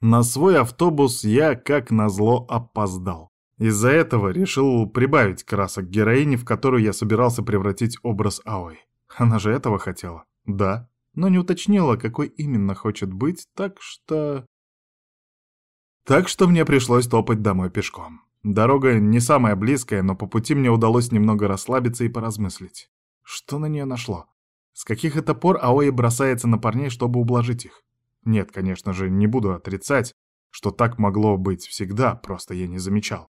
На свой автобус я, как назло, опоздал. Из-за этого решил прибавить красок героине, в которую я собирался превратить образ Аой. Она же этого хотела. Да, но не уточнила, какой именно хочет быть, так что... Так что мне пришлось топать домой пешком. Дорога не самая близкая, но по пути мне удалось немного расслабиться и поразмыслить. Что на нее нашло? С каких это пор Аои бросается на парней, чтобы ублажить их? Нет, конечно же, не буду отрицать, что так могло быть всегда, просто я не замечал.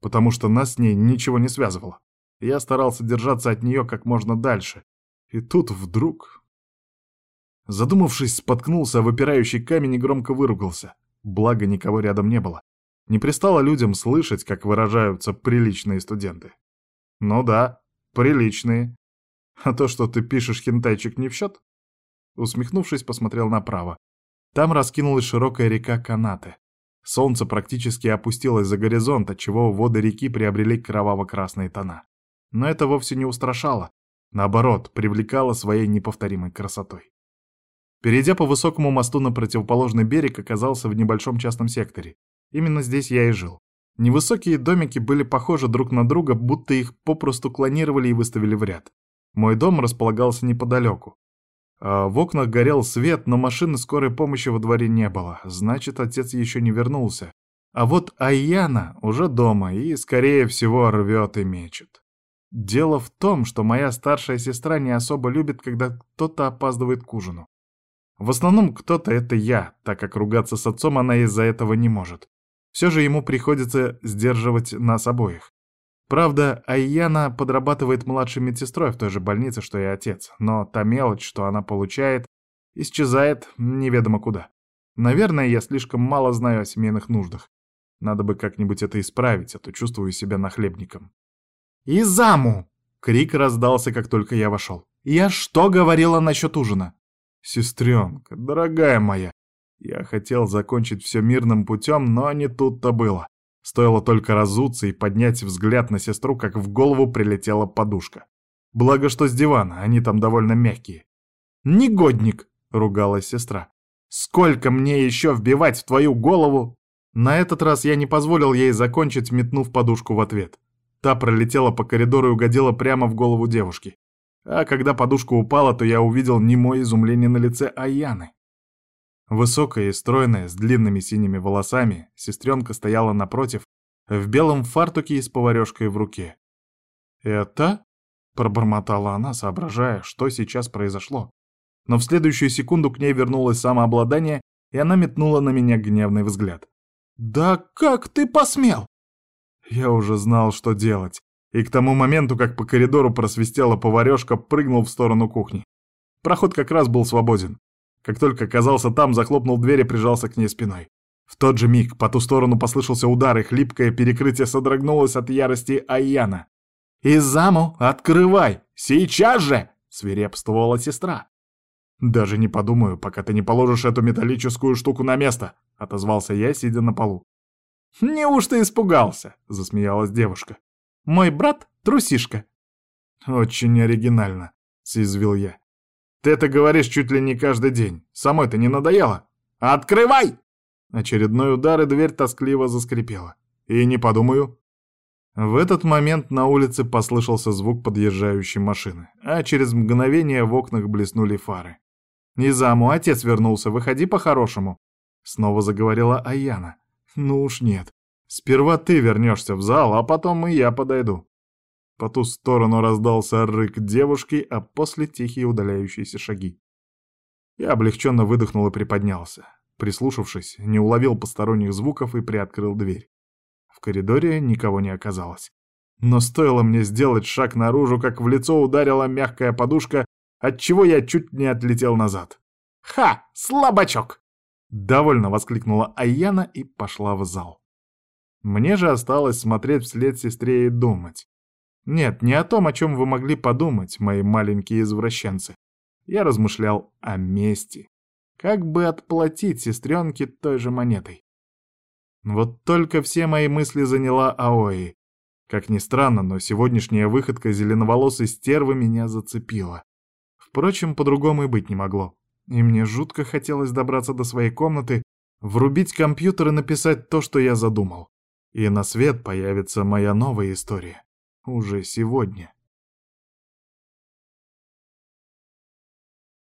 Потому что нас с ней ничего не связывало. Я старался держаться от нее как можно дальше. И тут вдруг... Задумавшись, споткнулся о выпирающий камень и громко выругался. Благо, никого рядом не было. Не пристало людям слышать, как выражаются приличные студенты. Ну да, приличные. А то, что ты пишешь хентайчик, не в счет? Усмехнувшись, посмотрел направо. Там раскинулась широкая река Канаты. Солнце практически опустилось за горизонт, отчего воды реки приобрели кроваво-красные тона. Но это вовсе не устрашало. Наоборот, привлекало своей неповторимой красотой. Перейдя по высокому мосту на противоположный берег, оказался в небольшом частном секторе. Именно здесь я и жил. Невысокие домики были похожи друг на друга, будто их попросту клонировали и выставили в ряд. Мой дом располагался неподалеку. А в окнах горел свет, но машины скорой помощи во дворе не было. Значит, отец еще не вернулся. А вот Айяна уже дома и, скорее всего, рвет и мечет. Дело в том, что моя старшая сестра не особо любит, когда кто-то опаздывает к ужину. В основном кто-то это я, так как ругаться с отцом она из-за этого не может. Все же ему приходится сдерживать нас обоих. Правда, Айяна подрабатывает младшей медсестрой в той же больнице, что и отец, но та мелочь, что она получает, исчезает неведомо куда. Наверное, я слишком мало знаю о семейных нуждах. Надо бы как-нибудь это исправить, а то чувствую себя нахлебником. «Изаму!» — крик раздался, как только я вошел. «Я что говорила насчет ужина?» «Сестренка, дорогая моя, я хотел закончить все мирным путем, но не тут-то было. Стоило только разуться и поднять взгляд на сестру, как в голову прилетела подушка. Благо, что с дивана, они там довольно мягкие. «Негодник!» — ругалась сестра. «Сколько мне еще вбивать в твою голову?» На этот раз я не позволил ей закончить, метнув подушку в ответ. Та пролетела по коридору и угодила прямо в голову девушки. А когда подушка упала, то я увидел немое изумление на лице Аяны. Высокая и стройная, с длинными синими волосами, сестренка стояла напротив, в белом фартуке и с поварешкой в руке. «Это?» — пробормотала она, соображая, что сейчас произошло. Но в следующую секунду к ней вернулось самообладание, и она метнула на меня гневный взгляд. «Да как ты посмел?» Я уже знал, что делать, и к тому моменту, как по коридору просвистела поварешка, прыгнул в сторону кухни. Проход как раз был свободен. Как только оказался там, захлопнул дверь и прижался к ней спиной. В тот же миг по ту сторону послышался удар, и хлипкое перекрытие содрогнулось от ярости Аяна. «Изаму, открывай! Сейчас же!» — свирепствовала сестра. «Даже не подумаю, пока ты не положишь эту металлическую штуку на место», — отозвался я, сидя на полу. «Неужто испугался?» — засмеялась девушка. «Мой брат — трусишка». «Очень оригинально», — съязвил я. Ты это говоришь чуть ли не каждый день. Самой-то не надоело? Открывай!» Очередной удар, и дверь тоскливо заскрипела. «И не подумаю». В этот момент на улице послышался звук подъезжающей машины, а через мгновение в окнах блеснули фары. «Низаму, отец вернулся, выходи по-хорошему», — снова заговорила Аяна. «Ну уж нет. Сперва ты вернешься в зал, а потом и я подойду». По ту сторону раздался рык девушки, а после тихие удаляющиеся шаги. Я облегченно выдохнул и приподнялся. Прислушавшись, не уловил посторонних звуков и приоткрыл дверь. В коридоре никого не оказалось. Но стоило мне сделать шаг наружу, как в лицо ударила мягкая подушка, отчего я чуть не отлетел назад. «Ха! Слабачок!» Довольно воскликнула Аяна и пошла в зал. Мне же осталось смотреть вслед сестре и думать. Нет, не о том, о чем вы могли подумать, мои маленькие извращенцы. Я размышлял о мести. Как бы отплатить сестренке той же монетой? Вот только все мои мысли заняла Аои. Как ни странно, но сегодняшняя выходка зеленоволосой стервы меня зацепила. Впрочем, по-другому и быть не могло. И мне жутко хотелось добраться до своей комнаты, Врубить компьютер и написать то, что я задумал. И на свет появится моя новая история. Уже сегодня.